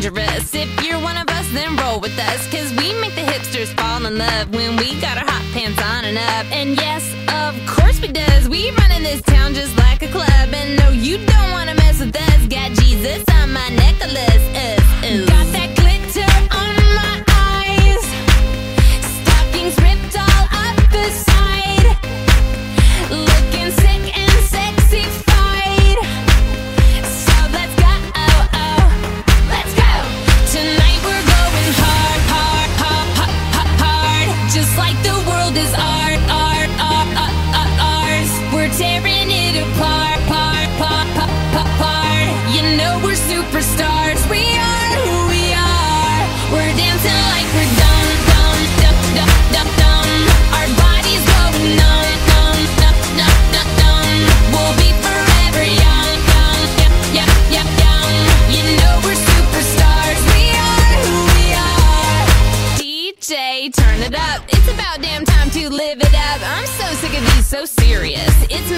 dangerous. If you're one of us, then roll with us. Cause we make the hipsters fall in love when we got our hot pants on and up. And yes, of course we does. We run in this town just like a club. And no, you don't wanna mess with us. Got Jesus on my necklace. turn it up. It's about damn time to live it up. I'm so sick of these so serious. It's